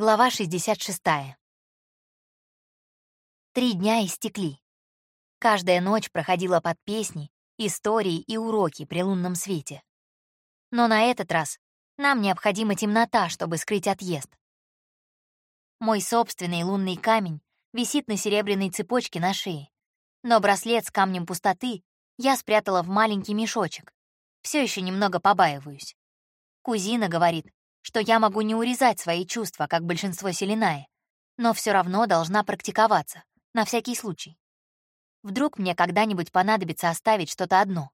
Глава 66. Три дня истекли. Каждая ночь проходила под песни, истории и уроки при лунном свете. Но на этот раз нам необходима темнота, чтобы скрыть отъезд. Мой собственный лунный камень висит на серебряной цепочке на шее, но браслет с камнем пустоты я спрятала в маленький мешочек. Все еще немного побаиваюсь. Кузина говорит, что я могу не урезать свои чувства, как большинство селенаи, но все равно должна практиковаться, на всякий случай. Вдруг мне когда-нибудь понадобится оставить что-то одно.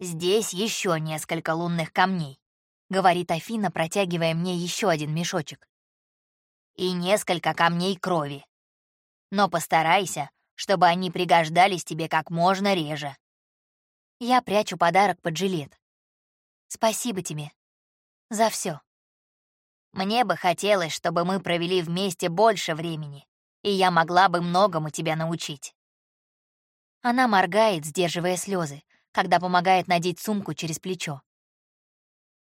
«Здесь еще несколько лунных камней», — говорит Афина, протягивая мне еще один мешочек. «И несколько камней крови. Но постарайся, чтобы они пригождались тебе как можно реже». Я прячу подарок под жилет. «Спасибо тебе», за все. Мне бы хотелось, чтобы мы провели вместе больше времени, и я могла бы многому тебя научить. Она моргает, сдерживая слезы, когда помогает надеть сумку через плечо.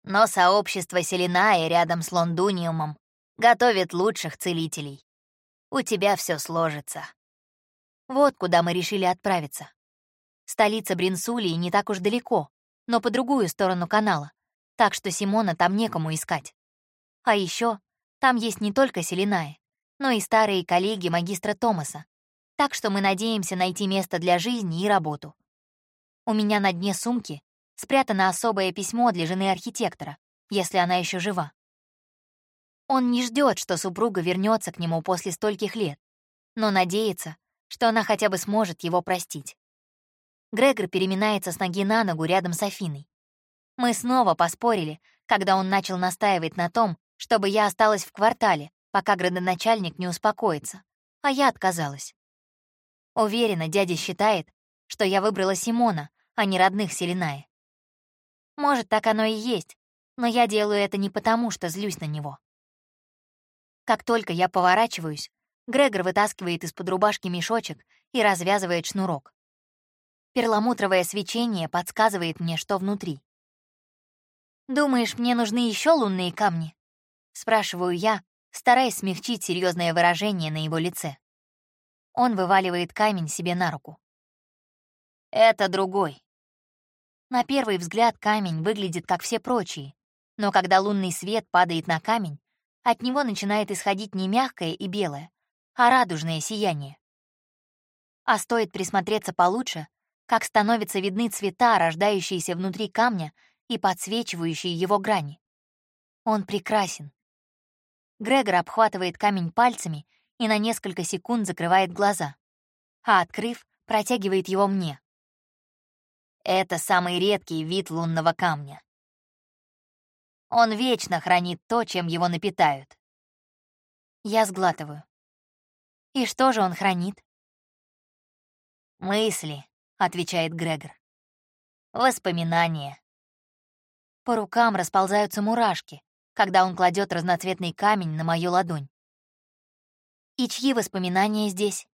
Но сообщество Селиная рядом с Лондуниумом готовит лучших целителей. У тебя все сложится. Вот куда мы решили отправиться. Столица Бринсулии не так уж далеко, но по другую сторону канала, так что Симона там некому искать. А еще там есть не только Селинаи, но и старые коллеги магистра Томаса, так что мы надеемся найти место для жизни и работу. У меня на дне сумки спрятано особое письмо для жены архитектора, если она еще жива. Он не ждет, что супруга вернется к нему после стольких лет, но надеется, что она хотя бы сможет его простить. Грегор переминается с ноги на ногу рядом с Афиной. Мы снова поспорили, когда он начал настаивать на том, чтобы я осталась в квартале, пока градоначальник не успокоится, а я отказалась. Уверена, дядя считает, что я выбрала Симона, а не родных Селинаи. Может, так оно и есть, но я делаю это не потому, что злюсь на него. Как только я поворачиваюсь, Грегор вытаскивает из-под рубашки мешочек и развязывает шнурок. Перламутровое свечение подсказывает мне, что внутри. «Думаешь, мне нужны еще лунные камни?» — спрашиваю я, стараясь смягчить серьезное выражение на его лице. Он вываливает камень себе на руку. «Это другой». На первый взгляд камень выглядит как все прочие, но когда лунный свет падает на камень, от него начинает исходить не мягкое и белое, а радужное сияние. А стоит присмотреться получше, как становятся видны цвета, рождающиеся внутри камня и подсвечивающие его грани. Он прекрасен. Грегор обхватывает камень пальцами и на несколько секунд закрывает глаза, а, открыв, протягивает его мне. Это самый редкий вид лунного камня. Он вечно хранит то, чем его напитают. Я сглатываю. И что же он хранит? «Мысли», — отвечает Грегор. «Воспоминания. По рукам расползаются мурашки, когда он кладет разноцветный камень на мою ладонь. «И чьи воспоминания здесь?»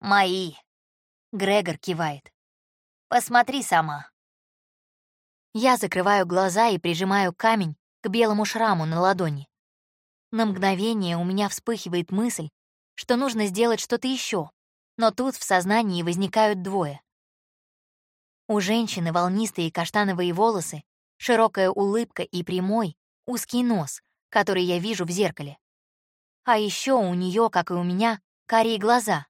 «Мои», — Грегор кивает. «Посмотри сама». Я закрываю глаза и прижимаю камень к белому шраму на ладони. На мгновение у меня вспыхивает мысль, что нужно сделать что-то еще, но тут в сознании возникают двое. У женщины волнистые каштановые волосы широкая улыбка и прямой, узкий нос, который я вижу в зеркале. А еще у нее, как и у меня, карие глаза.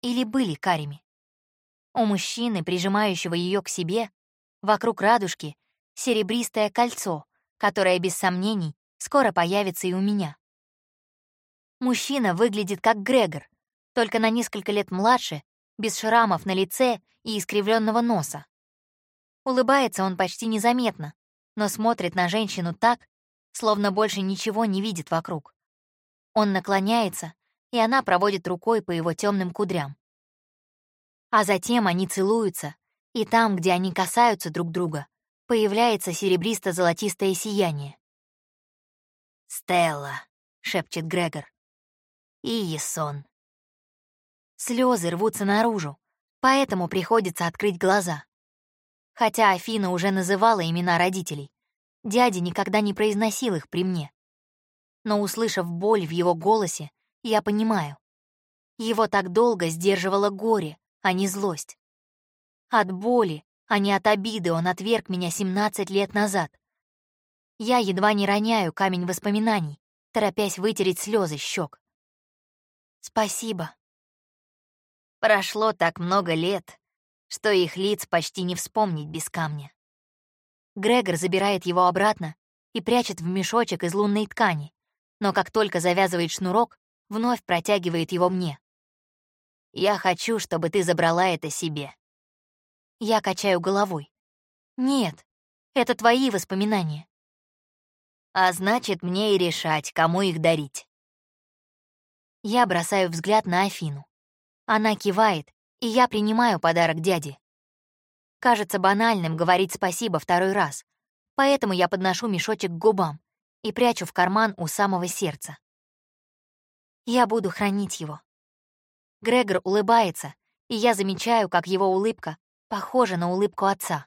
Или были карими. У мужчины, прижимающего ее к себе, вокруг радужки серебристое кольцо, которое, без сомнений, скоро появится и у меня. Мужчина выглядит как Грегор, только на несколько лет младше, без шрамов на лице и искривленного носа. Улыбается он почти незаметно, но смотрит на женщину так, словно больше ничего не видит вокруг. Он наклоняется, и она проводит рукой по его темным кудрям. А затем они целуются, и там, где они касаются друг друга, появляется серебристо-золотистое сияние. «Стелла», — шепчет Грегор. «И Есон». Слезы рвутся наружу, поэтому приходится открыть глаза. Хотя Афина уже называла имена родителей, дядя никогда не произносил их при мне. Но, услышав боль в его голосе, я понимаю. Его так долго сдерживало горе, а не злость. От боли, а не от обиды он отверг меня 17 лет назад. Я едва не роняю камень воспоминаний, торопясь вытереть слезы щек. Спасибо. Прошло так много лет, что их лиц почти не вспомнить без камня. Грегор забирает его обратно и прячет в мешочек из лунной ткани, но как только завязывает шнурок, вновь протягивает его мне. «Я хочу, чтобы ты забрала это себе». Я качаю головой. «Нет, это твои воспоминания». «А значит, мне и решать, кому их дарить». Я бросаю взгляд на Афину. Она кивает, и я принимаю подарок дяди. Кажется банальным говорить спасибо второй раз, поэтому я подношу мешочек к губам и прячу в карман у самого сердца. Я буду хранить его. Грегор улыбается, и я замечаю, как его улыбка похожа на улыбку отца.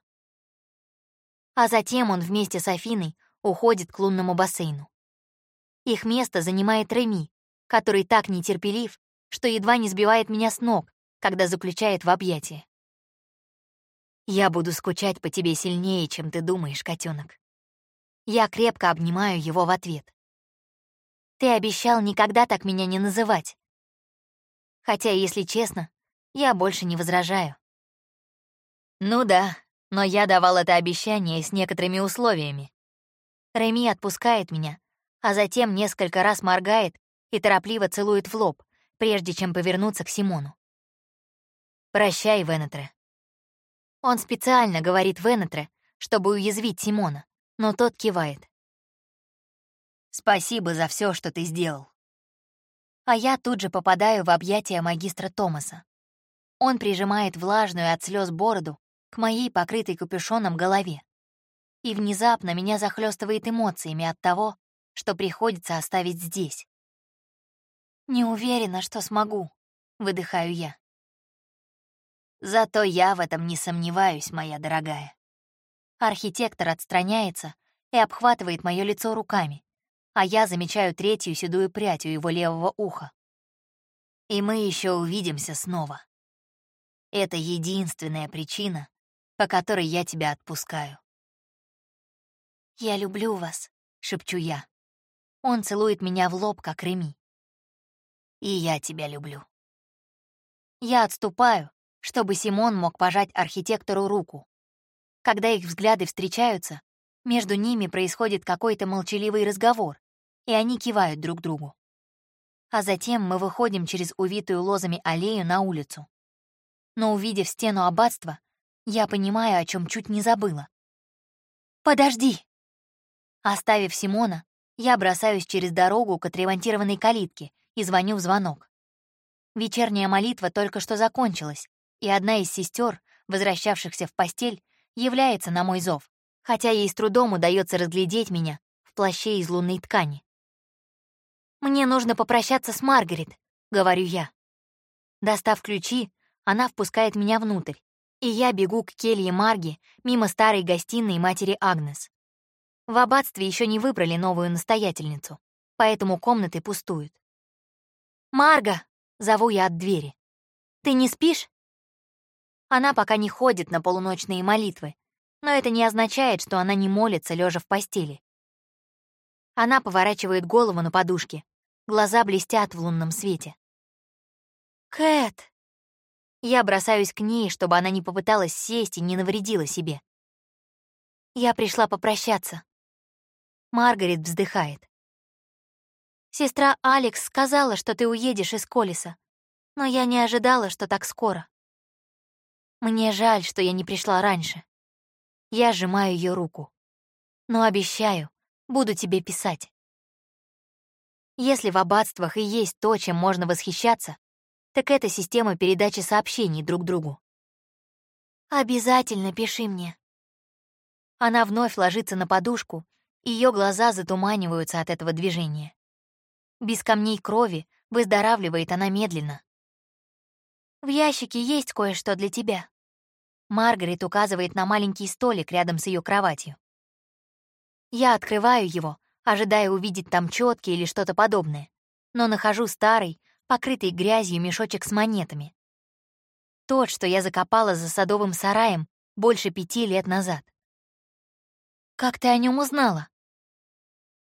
А затем он вместе с Афиной уходит к лунному бассейну. Их место занимает Реми, который так нетерпелив, что едва не сбивает меня с ног, когда заключает в объятия. «Я буду скучать по тебе сильнее, чем ты думаешь, котенок. Я крепко обнимаю его в ответ. «Ты обещал никогда так меня не называть. Хотя, если честно, я больше не возражаю». «Ну да, но я давал это обещание с некоторыми условиями». Реми отпускает меня, а затем несколько раз моргает и торопливо целует в лоб, прежде чем повернуться к Симону. «Прощай, Венетре». Он специально говорит Венетре, чтобы уязвить Симона, но тот кивает. «Спасибо за все, что ты сделал». А я тут же попадаю в объятия магистра Томаса. Он прижимает влажную от слез бороду к моей покрытой капюшоном голове. И внезапно меня захлестывает эмоциями от того, что приходится оставить здесь. «Не уверена, что смогу», — выдыхаю я. «Зато я в этом не сомневаюсь, моя дорогая». Архитектор отстраняется и обхватывает мое лицо руками, а я замечаю третью седую прядь у его левого уха. И мы еще увидимся снова. Это единственная причина, по которой я тебя отпускаю. «Я люблю вас», — шепчу я. Он целует меня в лоб, как Реми и я тебя люблю. Я отступаю, чтобы Симон мог пожать архитектору руку. Когда их взгляды встречаются, между ними происходит какой-то молчаливый разговор, и они кивают друг другу. А затем мы выходим через увитую лозами аллею на улицу. Но увидев стену аббатства, я понимаю, о чем чуть не забыла. «Подожди!» Оставив Симона, я бросаюсь через дорогу к отремонтированной калитке и звоню в звонок. Вечерняя молитва только что закончилась, и одна из сестер, возвращавшихся в постель, является на мой зов, хотя ей с трудом удается разглядеть меня в плаще из лунной ткани. «Мне нужно попрощаться с Маргарет», — говорю я. Достав ключи, она впускает меня внутрь, и я бегу к келье Марги мимо старой гостиной матери Агнес. В аббатстве еще не выбрали новую настоятельницу, поэтому комнаты пустуют. «Марга!» — зову я от двери. «Ты не спишь?» Она пока не ходит на полуночные молитвы, но это не означает, что она не молится, лежа в постели. Она поворачивает голову на подушке, глаза блестят в лунном свете. «Кэт!» Я бросаюсь к ней, чтобы она не попыталась сесть и не навредила себе. Я пришла попрощаться. Маргарет вздыхает. Сестра Алекс сказала, что ты уедешь из Колеса, но я не ожидала, что так скоро. Мне жаль, что я не пришла раньше. Я сжимаю ее руку. Но обещаю, буду тебе писать. Если в аббатствах и есть то, чем можно восхищаться, так это система передачи сообщений друг другу. Обязательно пиши мне. Она вновь ложится на подушку, ее глаза затуманиваются от этого движения. Без камней крови выздоравливает она медленно. «В ящике есть кое-что для тебя». Маргарет указывает на маленький столик рядом с ее кроватью. Я открываю его, ожидая увидеть там четки или что-то подобное, но нахожу старый, покрытый грязью мешочек с монетами. Тот, что я закопала за садовым сараем больше пяти лет назад. «Как ты о нем узнала?»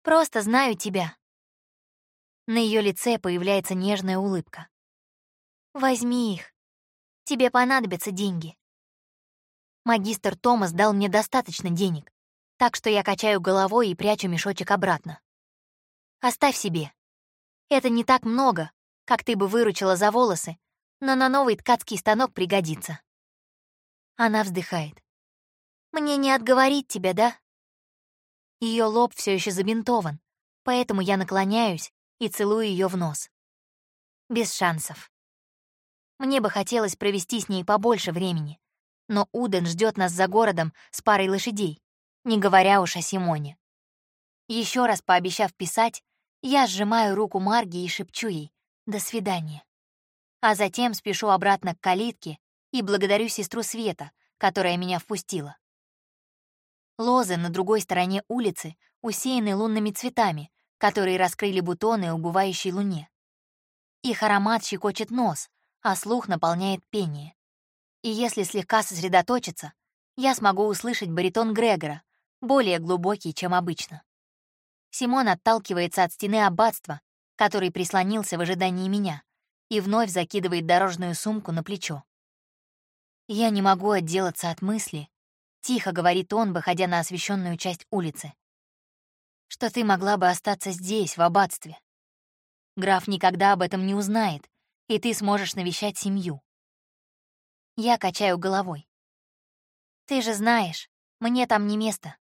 «Просто знаю тебя». На ее лице появляется нежная улыбка. «Возьми их. Тебе понадобятся деньги». Магистр Томас дал мне достаточно денег, так что я качаю головой и прячу мешочек обратно. Оставь себе. Это не так много, как ты бы выручила за волосы, но на новый ткацкий станок пригодится. Она вздыхает. Мне не отговорить тебя, да? Ее лоб все еще забинтован, поэтому я наклоняюсь и целую ее в нос. Без шансов. Мне бы хотелось провести с ней побольше времени, но Уден ждет нас за городом с парой лошадей, не говоря уж о Симоне. Еще раз пообещав писать, я сжимаю руку Марги и шепчу ей «до свидания». А затем спешу обратно к калитке и благодарю сестру Света, которая меня впустила. Лозы на другой стороне улицы усеяны лунными цветами, которые раскрыли бутоны убывающей луне. Их аромат щекочет нос, а слух наполняет пение. И если слегка сосредоточиться, я смогу услышать баритон Грегора, более глубокий, чем обычно. Симон отталкивается от стены аббатства, который прислонился в ожидании меня, и вновь закидывает дорожную сумку на плечо. Я не могу отделаться от мысли, тихо говорит он, выходя на освещенную часть улицы, что ты могла бы остаться здесь, в аббатстве. Граф никогда об этом не узнает, и ты сможешь навещать семью. Я качаю головой. Ты же знаешь, мне там не место.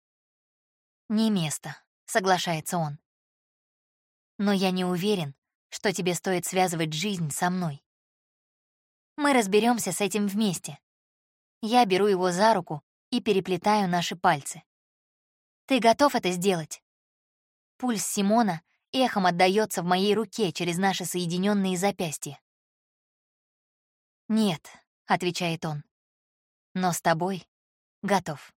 «Не место», — соглашается он. «Но я не уверен, что тебе стоит связывать жизнь со мной. Мы разберемся с этим вместе. Я беру его за руку и переплетаю наши пальцы. Ты готов это сделать?» Пульс Симона эхом отдаётся в моей руке через наши соединенные запястья. «Нет», — отвечает он, — «но с тобой готов».